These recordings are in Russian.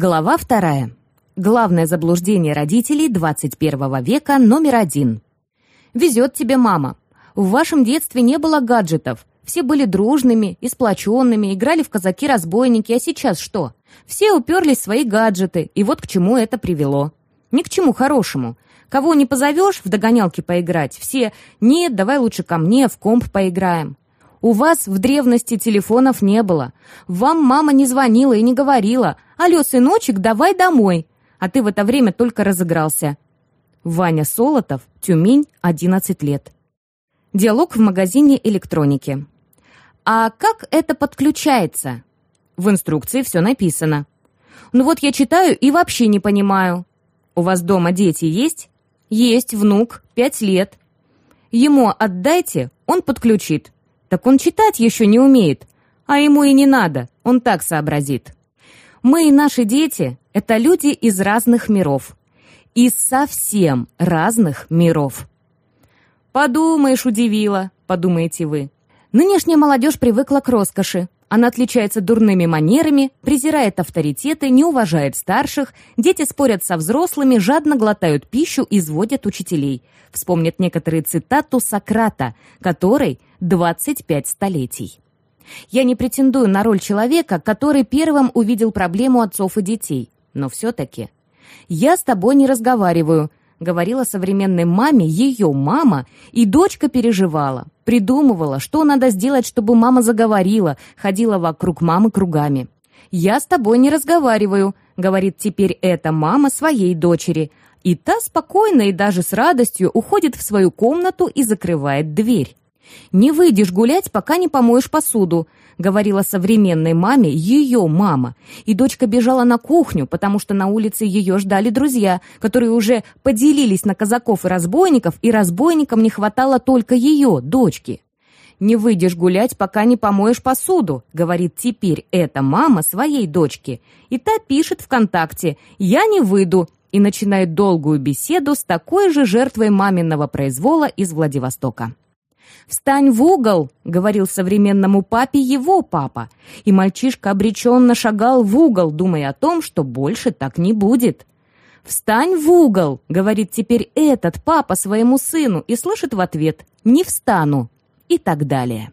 Глава вторая. Главное заблуждение родителей 21 века номер один. Везет тебе мама. В вашем детстве не было гаджетов. Все были дружными и сплоченными, играли в казаки-разбойники, а сейчас что? Все уперлись в свои гаджеты, и вот к чему это привело. Ни к чему хорошему. Кого не позовешь в догонялки поиграть, все «нет, давай лучше ко мне, в комп поиграем». У вас в древности телефонов не было. Вам мама не звонила и не говорила «Алло, сыночек, давай домой», а ты в это время только разыгрался. Ваня Солотов, Тюмень, 11 лет. Диалог в магазине электроники. А как это подключается? В инструкции все написано. Ну вот я читаю и вообще не понимаю. У вас дома дети есть? Есть, внук, пять лет. Ему отдайте, он подключит. Так он читать еще не умеет. А ему и не надо, он так сообразит. Мы и наши дети — это люди из разных миров. Из совсем разных миров. «Подумаешь, удивила», — подумаете вы. Нынешняя молодежь привыкла к роскоши. Она отличается дурными манерами, презирает авторитеты, не уважает старших, дети спорят со взрослыми, жадно глотают пищу, изводят учителей. Вспомнят некоторые цитату Сократа, который 25 столетий. Я не претендую на роль человека, который первым увидел проблему отцов и детей, но все-таки. «Я с тобой не разговариваю», говорила современной маме ее мама, и дочка переживала, придумывала, что надо сделать, чтобы мама заговорила, ходила вокруг мамы кругами. «Я с тобой не разговариваю», — говорит теперь эта мама своей дочери, и та спокойно и даже с радостью уходит в свою комнату и закрывает дверь. «Не выйдешь гулять, пока не помоешь посуду», — говорила современной маме ее мама. И дочка бежала на кухню, потому что на улице ее ждали друзья, которые уже поделились на казаков и разбойников, и разбойникам не хватало только ее, дочки. «Не выйдешь гулять, пока не помоешь посуду», — говорит теперь эта мама своей дочке. И та пишет ВКонтакте «Я не выйду», и начинает долгую беседу с такой же жертвой маминого произвола из Владивостока. «Встань в угол!» — говорил современному папе его папа. И мальчишка обреченно шагал в угол, думая о том, что больше так не будет. «Встань в угол!» — говорит теперь этот папа своему сыну и слышит в ответ «не встану» и так далее.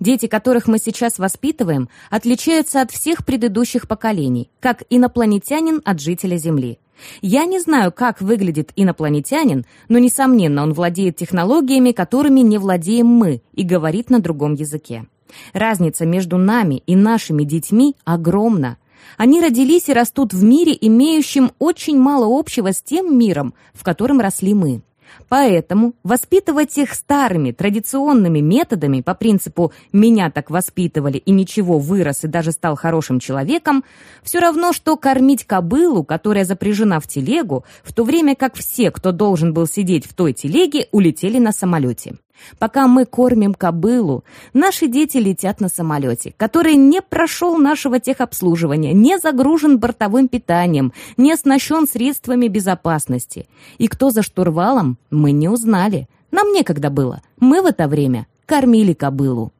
Дети, которых мы сейчас воспитываем, отличаются от всех предыдущих поколений, как инопланетянин от жителя Земли. Я не знаю, как выглядит инопланетянин, но, несомненно, он владеет технологиями, которыми не владеем мы, и говорит на другом языке. Разница между нами и нашими детьми огромна. Они родились и растут в мире, имеющем очень мало общего с тем миром, в котором росли мы. Поэтому воспитывать их старыми, традиционными методами по принципу «меня так воспитывали и ничего, вырос и даже стал хорошим человеком» все равно, что кормить кобылу, которая запряжена в телегу, в то время как все, кто должен был сидеть в той телеге, улетели на самолете. Пока мы кормим кобылу, наши дети летят на самолете, который не прошел нашего техобслуживания, не загружен бортовым питанием, не оснащен средствами безопасности. И кто за штурвалом, мы не узнали. Нам некогда было. Мы в это время кормили кобылу.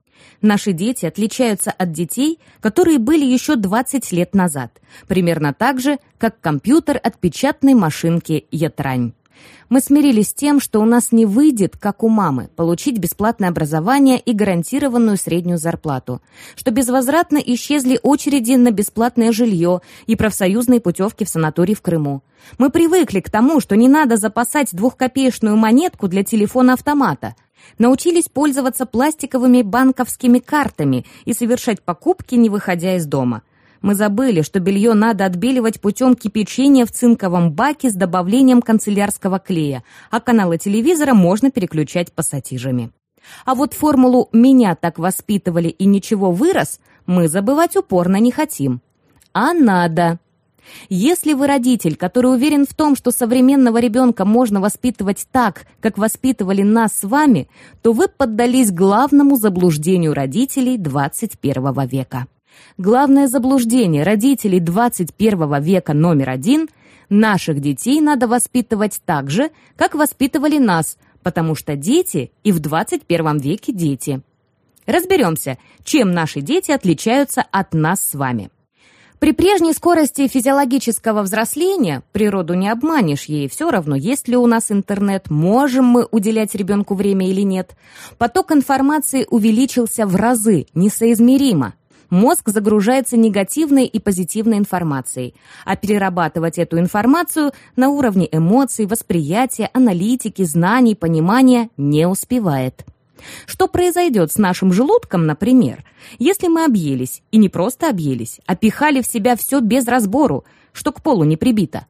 Наши дети отличаются от детей, которые были еще 20 лет назад, примерно так же, как компьютер от печатной машинки «Ятрань». Мы смирились с тем, что у нас не выйдет, как у мамы, получить бесплатное образование и гарантированную среднюю зарплату, что безвозвратно исчезли очереди на бесплатное жилье и профсоюзные путевки в санаторий в Крыму. Мы привыкли к тому, что не надо запасать двухкопеечную монетку для телефона-автомата. Научились пользоваться пластиковыми банковскими картами и совершать покупки, не выходя из дома. Мы забыли, что белье надо отбеливать путем кипячения в цинковом баке с добавлением канцелярского клея, а каналы телевизора можно переключать пассатижами. А вот формулу «меня так воспитывали и ничего вырос» мы забывать упорно не хотим. А надо. Если вы родитель, который уверен в том, что современного ребенка можно воспитывать так, как воспитывали нас с вами, то вы поддались главному заблуждению родителей 21 века. Главное заблуждение родителей 21 века номер один – наших детей надо воспитывать так же, как воспитывали нас, потому что дети и в 21 веке дети. Разберемся, чем наши дети отличаются от нас с вами. При прежней скорости физиологического взросления, природу не обманешь ей, все равно, есть ли у нас интернет, можем мы уделять ребенку время или нет, поток информации увеличился в разы, несоизмеримо. Мозг загружается негативной и позитивной информацией, а перерабатывать эту информацию на уровне эмоций, восприятия, аналитики, знаний, понимания не успевает. Что произойдет с нашим желудком, например, если мы объелись, и не просто объелись, а пихали в себя все без разбору, что к полу не прибито?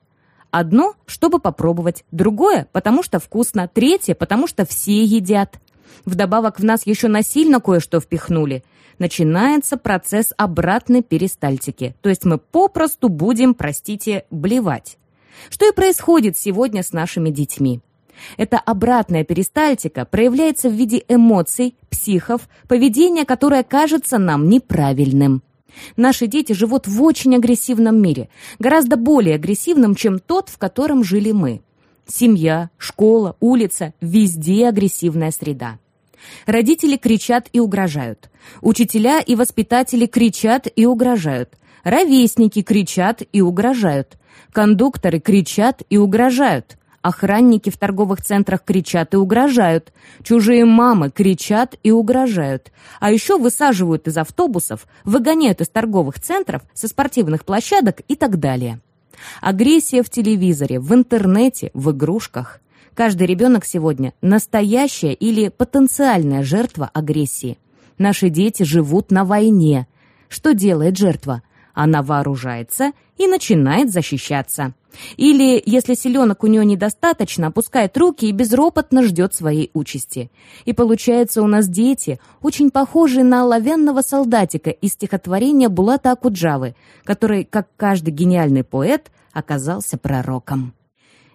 Одно, чтобы попробовать, другое, потому что вкусно, третье, потому что все едят. Вдобавок в нас еще насильно кое-что впихнули. Начинается процесс обратной перистальтики, то есть мы попросту будем, простите, блевать. Что и происходит сегодня с нашими детьми. Эта обратная перистальтика проявляется в виде эмоций, психов, поведения, которое кажется нам неправильным. Наши дети живут в очень агрессивном мире, гораздо более агрессивном, чем тот, в котором жили мы. Семья, школа, улица – везде агрессивная среда. Родители кричат и угрожают. Учителя и воспитатели кричат и угрожают. Ровесники кричат и угрожают. Кондукторы кричат и угрожают. Охранники в торговых центрах кричат и угрожают. Чужие мамы кричат и угрожают. А еще высаживают из автобусов, выгоняют из торговых центров, со спортивных площадок и так далее. Агрессия в телевизоре, в интернете, в игрушках. Каждый ребенок сегодня – настоящая или потенциальная жертва агрессии. Наши дети живут на войне. Что делает жертва? Она вооружается и начинает защищаться. Или, если селенок у нее недостаточно, опускает руки и безропотно ждет своей участи. И получается у нас дети, очень похожие на оловянного солдатика из стихотворения Булата Акуджавы, который, как каждый гениальный поэт, оказался пророком.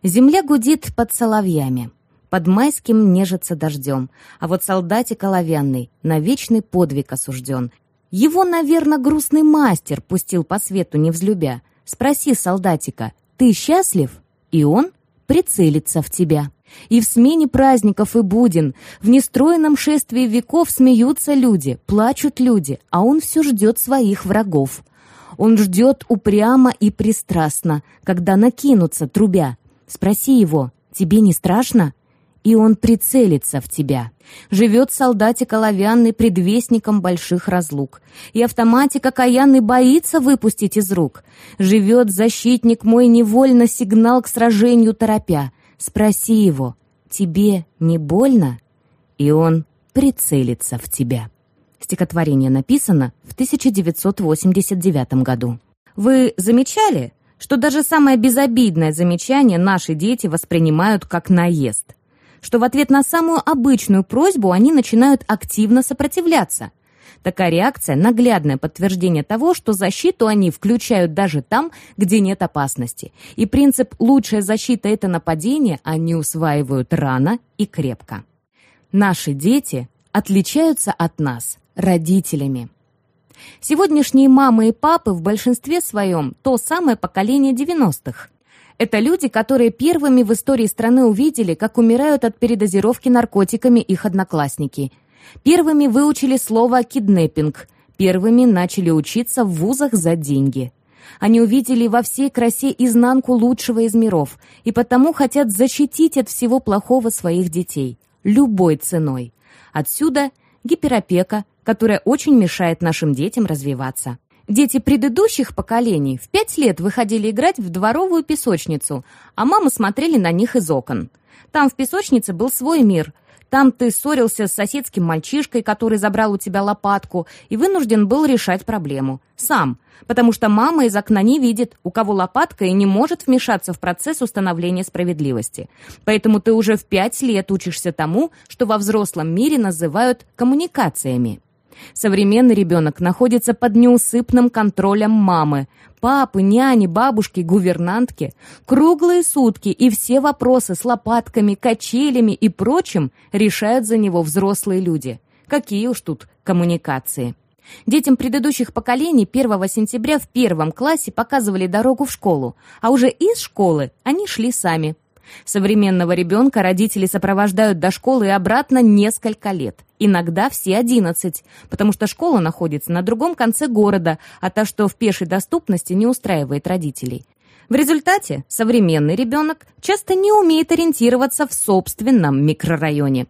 Земля гудит под соловьями. Под майским нежится дождем, а вот солдатик оловянный на вечный подвиг осужден. Его, наверное, грустный мастер пустил по свету не взлюбя. Спроси солдатика, ты счастлив? И он прицелится в тебя. И в смене праздников и буден, в нестроенном шествии веков смеются люди, плачут люди, а он все ждет своих врагов. Он ждет упрямо и пристрастно, когда накинутся трубя. Спроси его, тебе не страшно? И он прицелится в тебя. Живет солдатик оловянный предвестником больших разлук, и автоматик окаянный боится выпустить из рук. Живет защитник мой невольно сигнал к сражению торопя. Спроси его, тебе не больно? И он прицелится в тебя. Стихотворение написано в 1989 году. Вы замечали, что даже самое безобидное замечание наши дети воспринимают как наезд – что в ответ на самую обычную просьбу они начинают активно сопротивляться. Такая реакция – наглядное подтверждение того, что защиту они включают даже там, где нет опасности. И принцип «лучшая защита – это нападение» они усваивают рано и крепко. Наши дети отличаются от нас родителями. Сегодняшние мамы и папы в большинстве своем то самое поколение 90-х. Это люди, которые первыми в истории страны увидели, как умирают от передозировки наркотиками их одноклассники. Первыми выучили слово «киднеппинг», первыми начали учиться в вузах за деньги. Они увидели во всей красе изнанку лучшего из миров и потому хотят защитить от всего плохого своих детей, любой ценой. Отсюда гиперопека, которая очень мешает нашим детям развиваться. Дети предыдущих поколений в пять лет выходили играть в дворовую песочницу, а мамы смотрели на них из окон. Там в песочнице был свой мир. Там ты ссорился с соседским мальчишкой, который забрал у тебя лопатку, и вынужден был решать проблему. Сам. Потому что мама из окна не видит, у кого лопатка, и не может вмешаться в процесс установления справедливости. Поэтому ты уже в пять лет учишься тому, что во взрослом мире называют коммуникациями. Современный ребенок находится под неусыпным контролем мамы, папы, няни, бабушки, гувернантки. Круглые сутки и все вопросы с лопатками, качелями и прочим решают за него взрослые люди. Какие уж тут коммуникации. Детям предыдущих поколений 1 сентября в первом классе показывали дорогу в школу, а уже из школы они шли сами. Современного ребенка родители сопровождают до школы и обратно несколько лет, иногда все 11, потому что школа находится на другом конце города, а та, что в пешей доступности, не устраивает родителей. В результате современный ребенок часто не умеет ориентироваться в собственном микрорайоне.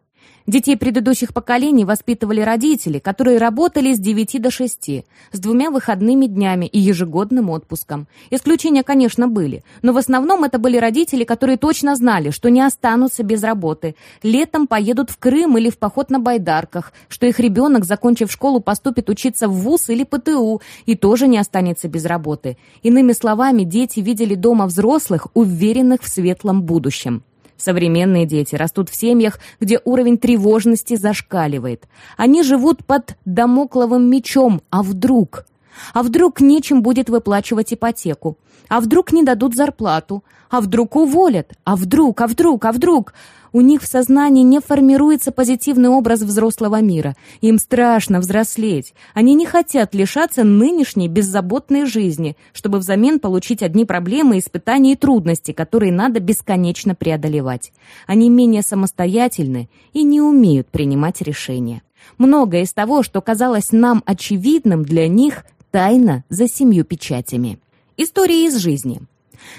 Детей предыдущих поколений воспитывали родители, которые работали с 9 до 6, с двумя выходными днями и ежегодным отпуском. Исключения, конечно, были, но в основном это были родители, которые точно знали, что не останутся без работы, летом поедут в Крым или в поход на байдарках, что их ребенок, закончив школу, поступит учиться в ВУЗ или ПТУ и тоже не останется без работы. Иными словами, дети видели дома взрослых, уверенных в светлом будущем. Современные дети растут в семьях, где уровень тревожности зашкаливает. Они живут под домокловым мечом, а вдруг? А вдруг нечем будет выплачивать ипотеку? А вдруг не дадут зарплату? А вдруг уволят? А вдруг, а вдруг, а вдруг? У них в сознании не формируется позитивный образ взрослого мира. Им страшно взрослеть. Они не хотят лишаться нынешней беззаботной жизни, чтобы взамен получить одни проблемы, испытания и трудности, которые надо бесконечно преодолевать. Они менее самостоятельны и не умеют принимать решения. Многое из того, что казалось нам очевидным для них, тайна за семью печатями. Истории из жизни.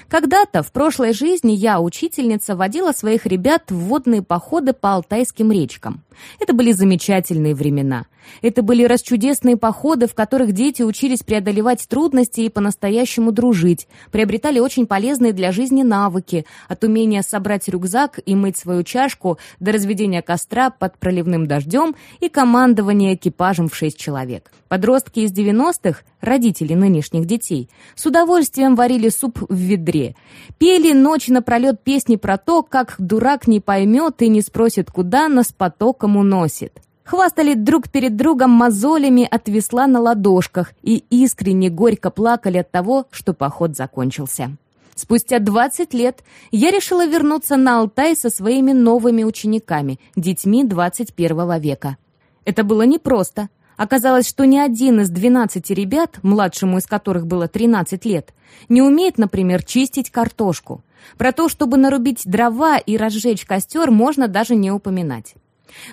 Когда-то в прошлой жизни я, учительница, водила своих ребят в водные походы по Алтайским речкам. Это были замечательные времена. Это были расчудесные походы, в которых дети учились преодолевать трудности и по-настоящему дружить, приобретали очень полезные для жизни навыки, от умения собрать рюкзак и мыть свою чашку до разведения костра под проливным дождем и командования экипажем в шесть человек. Подростки из 90-х, родители нынешних детей, с удовольствием варили суп в ведре, пели ночь напролет песни про то, как дурак не поймет и не спросит, куда нас потоком уносит. Хвастали друг перед другом мозолями от весла на ладошках и искренне горько плакали от того, что поход закончился. Спустя 20 лет я решила вернуться на Алтай со своими новыми учениками, детьми 21 века. Это было непросто. Оказалось, что ни один из 12 ребят, младшему из которых было 13 лет, не умеет, например, чистить картошку. Про то, чтобы нарубить дрова и разжечь костер, можно даже не упоминать.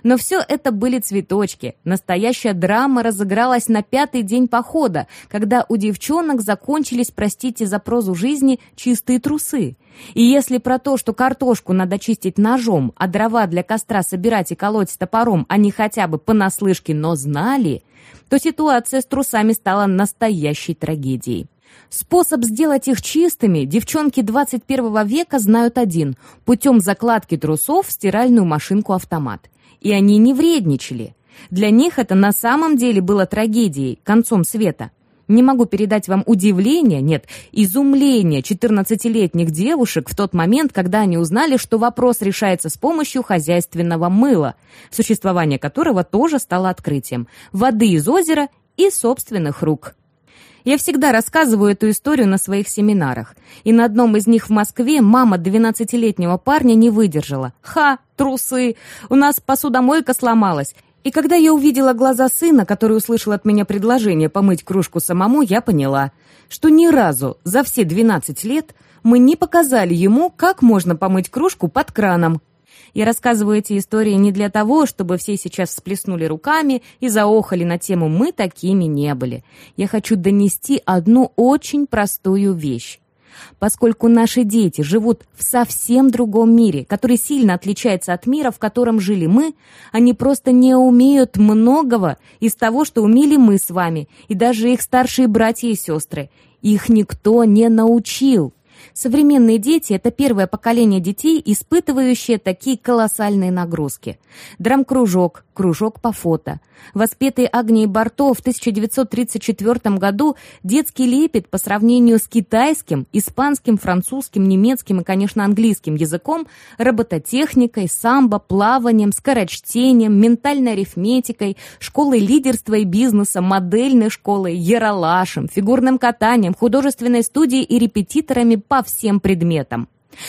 Но все это были цветочки. Настоящая драма разыгралась на пятый день похода, когда у девчонок закончились, простите за прозу жизни, чистые трусы. И если про то, что картошку надо чистить ножом, а дрова для костра собирать и колоть топором они хотя бы понаслышке, но знали, то ситуация с трусами стала настоящей трагедией. Способ сделать их чистыми девчонки 21 века знают один – путем закладки трусов в стиральную машинку-автомат и они не вредничали. Для них это на самом деле было трагедией, концом света. Не могу передать вам удивление, нет, изумление 14-летних девушек в тот момент, когда они узнали, что вопрос решается с помощью хозяйственного мыла, существование которого тоже стало открытием, воды из озера и собственных рук. Я всегда рассказываю эту историю на своих семинарах. И на одном из них в Москве мама 12-летнего парня не выдержала. «Ха, трусы! У нас посудомойка сломалась!» И когда я увидела глаза сына, который услышал от меня предложение помыть кружку самому, я поняла, что ни разу за все 12 лет мы не показали ему, как можно помыть кружку под краном, я рассказываю эти истории не для того, чтобы все сейчас всплеснули руками и заохали на тему «мы такими не были». Я хочу донести одну очень простую вещь. Поскольку наши дети живут в совсем другом мире, который сильно отличается от мира, в котором жили мы, они просто не умеют многого из того, что умели мы с вами, и даже их старшие братья и сестры. Их никто не научил. Современные дети – это первое поколение детей, испытывающее такие колоссальные нагрузки. Драм-кружок, кружок по фото. Воспетый Агнией Барто в 1934 году детский лепет по сравнению с китайским, испанским, французским, немецким и, конечно, английским языком, робототехникой, самбо, плаванием, скорочтением, ментальной арифметикой, школой лидерства и бизнеса, модельной школой, яролашем, фигурным катанием, художественной студией и репетиторами по всем предметам.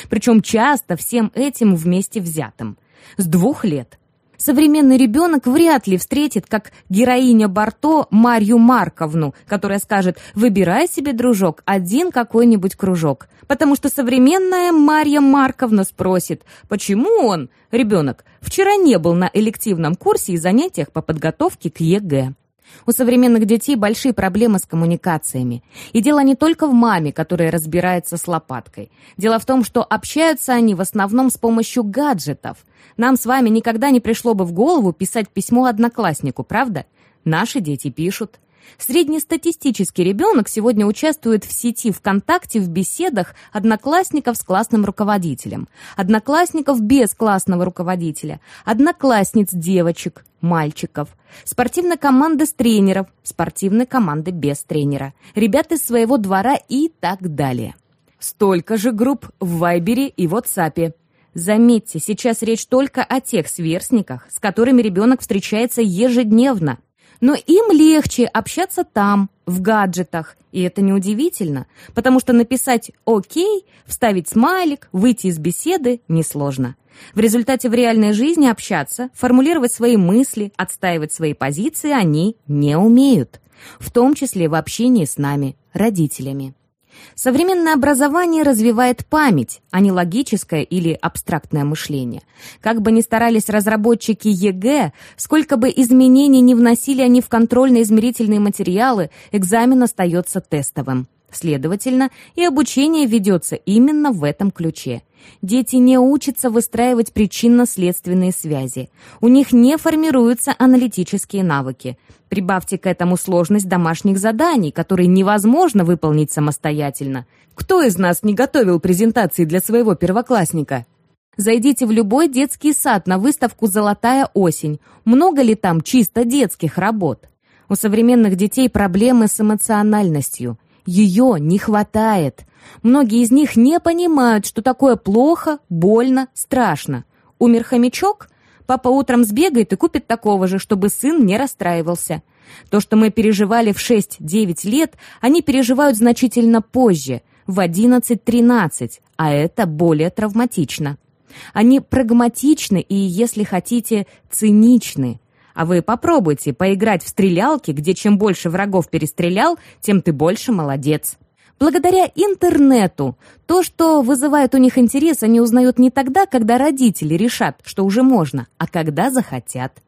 Причем часто всем этим вместе взятым. С двух лет. Современный ребенок вряд ли встретит, как героиня Барто, Марью Марковну, которая скажет «Выбирай себе, дружок, один какой-нибудь кружок». Потому что современная Марья Марковна спросит «Почему он, ребенок, вчера не был на элективном курсе и занятиях по подготовке к ЕГЭ?» У современных детей большие проблемы с коммуникациями. И дело не только в маме, которая разбирается с лопаткой. Дело в том, что общаются они в основном с помощью гаджетов. Нам с вами никогда не пришло бы в голову писать письмо однокласснику, правда? Наши дети пишут. Среднестатистический ребенок сегодня участвует в сети ВКонтакте в беседах одноклассников с классным руководителем, одноклассников без классного руководителя, одноклассниц девочек, мальчиков, спортивной команды с тренеров, спортивной команды без тренера, ребят из своего двора и так далее. Столько же групп в Вайбере и WhatsApp. Заметьте, сейчас речь только о тех сверстниках, с которыми ребенок встречается ежедневно. Но им легче общаться там, в гаджетах. И это неудивительно, потому что написать «Окей», вставить смайлик, выйти из беседы несложно. В результате в реальной жизни общаться, формулировать свои мысли, отстаивать свои позиции они не умеют. В том числе в общении с нами, родителями. Современное образование развивает память, а не логическое или абстрактное мышление. Как бы ни старались разработчики ЕГЭ, сколько бы изменений не вносили они в контрольно-измерительные материалы, экзамен остается тестовым. Следовательно, и обучение ведется именно в этом ключе. Дети не учатся выстраивать причинно-следственные связи. У них не формируются аналитические навыки. Прибавьте к этому сложность домашних заданий, которые невозможно выполнить самостоятельно. Кто из нас не готовил презентации для своего первоклассника? Зайдите в любой детский сад на выставку «Золотая осень». Много ли там чисто детских работ? У современных детей проблемы с эмоциональностью. Ее не хватает. Многие из них не понимают, что такое плохо, больно, страшно. Умер хомячок? Папа утром сбегает и купит такого же, чтобы сын не расстраивался. То, что мы переживали в 6-9 лет, они переживают значительно позже, в 11-13, а это более травматично. Они прагматичны и, если хотите, циничны. А вы попробуйте поиграть в стрелялки, где чем больше врагов перестрелял, тем ты больше молодец. Благодаря интернету то, что вызывает у них интерес, они узнают не тогда, когда родители решат, что уже можно, а когда захотят.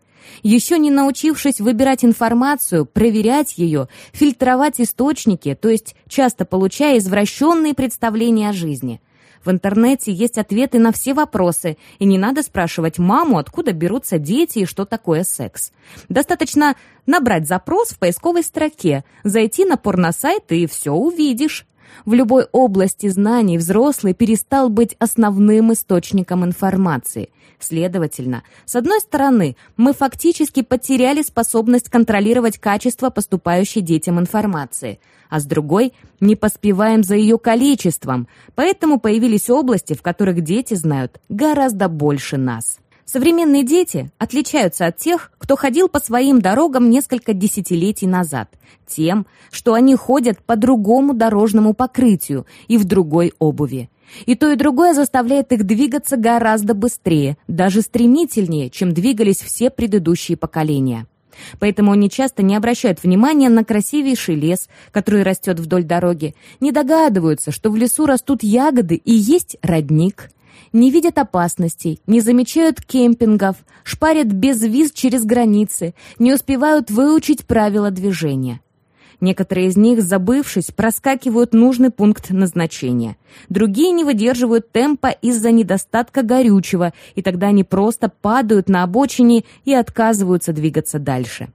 Еще не научившись выбирать информацию, проверять ее, фильтровать источники, то есть часто получая извращенные представления о жизни – в интернете есть ответы на все вопросы, и не надо спрашивать маму, откуда берутся дети и что такое секс. Достаточно набрать запрос в поисковой строке, зайти на порносайт и все увидишь. В любой области знаний взрослый перестал быть основным источником информации. Следовательно, с одной стороны, мы фактически потеряли способность контролировать качество поступающей детям информации – а с другой не поспеваем за ее количеством, поэтому появились области, в которых дети знают гораздо больше нас. Современные дети отличаются от тех, кто ходил по своим дорогам несколько десятилетий назад, тем, что они ходят по другому дорожному покрытию и в другой обуви. И то, и другое заставляет их двигаться гораздо быстрее, даже стремительнее, чем двигались все предыдущие поколения. Поэтому они часто не обращают внимания на красивейший лес, который растет вдоль дороги, не догадываются, что в лесу растут ягоды и есть родник, не видят опасностей, не замечают кемпингов, шпарят без виз через границы, не успевают выучить правила движения. Некоторые из них, забывшись, проскакивают нужный пункт назначения. Другие не выдерживают темпа из-за недостатка горючего, и тогда они просто падают на обочине и отказываются двигаться дальше.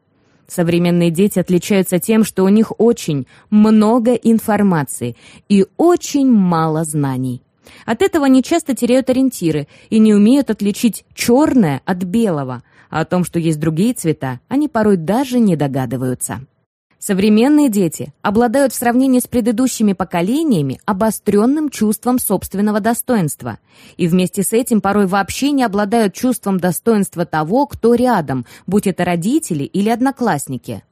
Современные дети отличаются тем, что у них очень много информации и очень мало знаний. От этого они часто теряют ориентиры и не умеют отличить черное от белого, а о том, что есть другие цвета, они порой даже не догадываются. Современные дети обладают в сравнении с предыдущими поколениями обостренным чувством собственного достоинства. И вместе с этим порой вообще не обладают чувством достоинства того, кто рядом, будь это родители или одноклассники.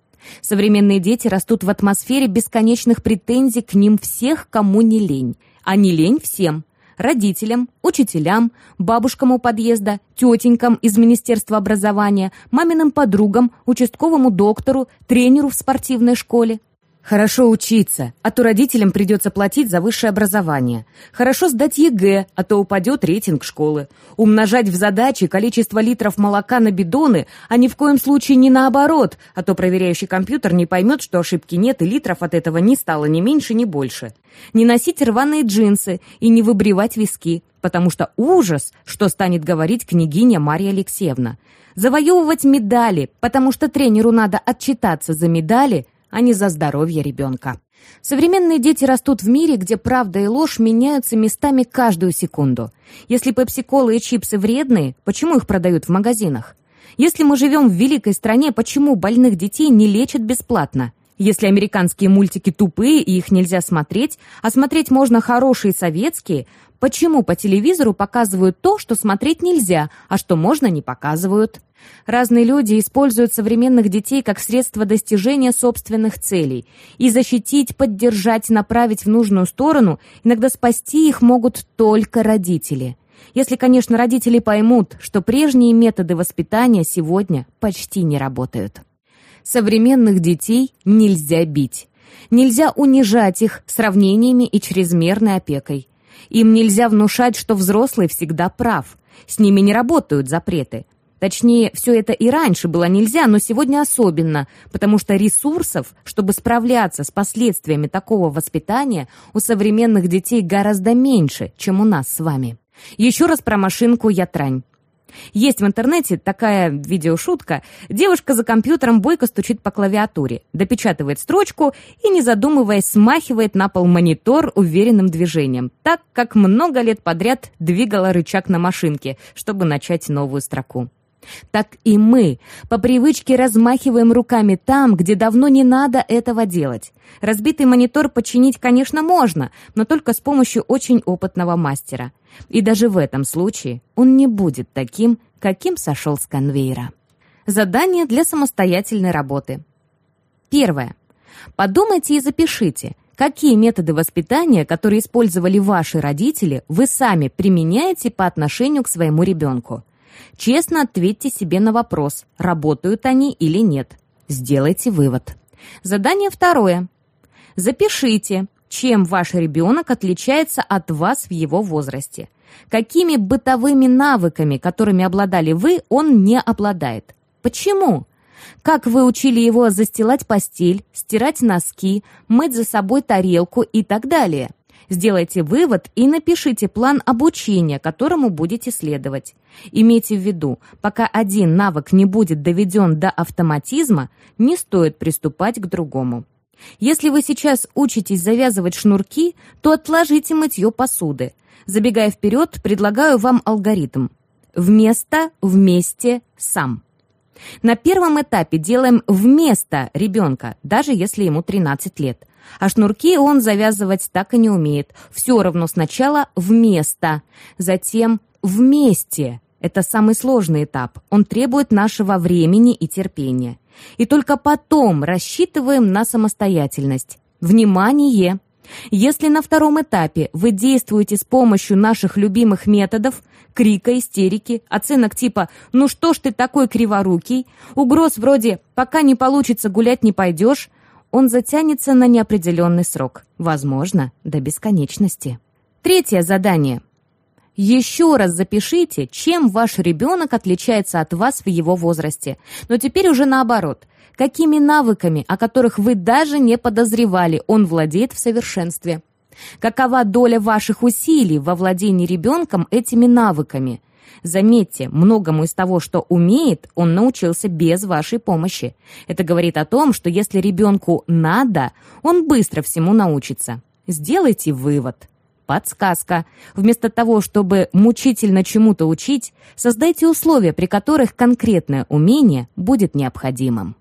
Современные дети растут в атмосфере бесконечных претензий к ним всех, кому не лень. А не лень всем. родителям, учителям, бабушкам у подъезда, тетенькам из Министерства образования, маминым подругам, участковому доктору, тренеру в спортивной школе. Хорошо учиться, а то родителям придется платить за высшее образование. Хорошо сдать ЕГЭ, а то упадет рейтинг школы. Умножать в задаче количество литров молока на бидоны, а ни в коем случае не наоборот, а то проверяющий компьютер не поймет, что ошибки нет и литров от этого не стало ни меньше, ни больше. Не носить рваные джинсы и не выбривать виски, потому что ужас, что станет говорить княгиня Марья Алексеевна. Завоевывать медали, потому что тренеру надо отчитаться за медали – а не за здоровье ребенка. Современные дети растут в мире, где правда и ложь меняются местами каждую секунду. Если пепси-колы и чипсы вредные, почему их продают в магазинах? Если мы живем в великой стране, почему больных детей не лечат бесплатно? Если американские мультики тупые и их нельзя смотреть, а смотреть можно хорошие советские, почему по телевизору показывают то, что смотреть нельзя, а что можно не показывают? Разные люди используют современных детей как средство достижения собственных целей. И защитить, поддержать, направить в нужную сторону, иногда спасти их могут только родители. Если, конечно, родители поймут, что прежние методы воспитания сегодня почти не работают. Современных детей нельзя бить. Нельзя унижать их сравнениями и чрезмерной опекой. Им нельзя внушать, что взрослый всегда прав. С ними не работают запреты. Точнее, все это и раньше было нельзя, но сегодня особенно, потому что ресурсов, чтобы справляться с последствиями такого воспитания, у современных детей гораздо меньше, чем у нас с вами. Еще раз про машинку «Ятрань». Есть в интернете такая видеошутка. Девушка за компьютером бойко стучит по клавиатуре, допечатывает строчку и, не задумываясь, смахивает на пол монитор уверенным движением, так как много лет подряд двигала рычаг на машинке, чтобы начать новую строку. Так и мы по привычке размахиваем руками там, где давно не надо этого делать. Разбитый монитор починить, конечно, можно, но только с помощью очень опытного мастера. И даже в этом случае он не будет таким, каким сошел с конвейера. Задание для самостоятельной работы. Первое. Подумайте и запишите, какие методы воспитания, которые использовали ваши родители, вы сами применяете по отношению к своему ребенку. Честно ответьте себе на вопрос, работают они или нет. Сделайте вывод. Задание второе. Запишите, чем ваш ребенок отличается от вас в его возрасте. Какими бытовыми навыками, которыми обладали вы, он не обладает. Почему? Как вы учили его застилать постель, стирать носки, мыть за собой тарелку и так далее. Сделайте вывод и напишите план обучения, которому будете следовать. Имейте в виду, пока один навык не будет доведен до автоматизма, не стоит приступать к другому. Если вы сейчас учитесь завязывать шнурки, то отложите мытье посуды. Забегая вперед, предлагаю вам алгоритм. Вместо, вместе, сам. На первом этапе делаем вместо ребенка, даже если ему 13 лет. А шнурки он завязывать так и не умеет. Все равно сначала вместо, затем вместе. Это самый сложный этап. Он требует нашего времени и терпения. И только потом рассчитываем на самостоятельность. Внимание! Если на втором этапе вы действуете с помощью наших любимых методов, крика, истерики, оценок типа «ну что ж ты такой криворукий», угроз вроде «пока не получится гулять не пойдешь», он затянется на неопределенный срок, возможно, до бесконечности. Третье задание. Еще раз запишите, чем ваш ребенок отличается от вас в его возрасте. Но теперь уже наоборот. Какими навыками, о которых вы даже не подозревали, он владеет в совершенстве. Какова доля ваших усилий во владении ребенком этими навыками? Заметьте, многому из того, что умеет, он научился без вашей помощи. Это говорит о том, что если ребенку надо, он быстро всему научится. Сделайте вывод. Подсказка. Вместо того, чтобы мучительно чему-то учить, создайте условия, при которых конкретное умение будет необходимым.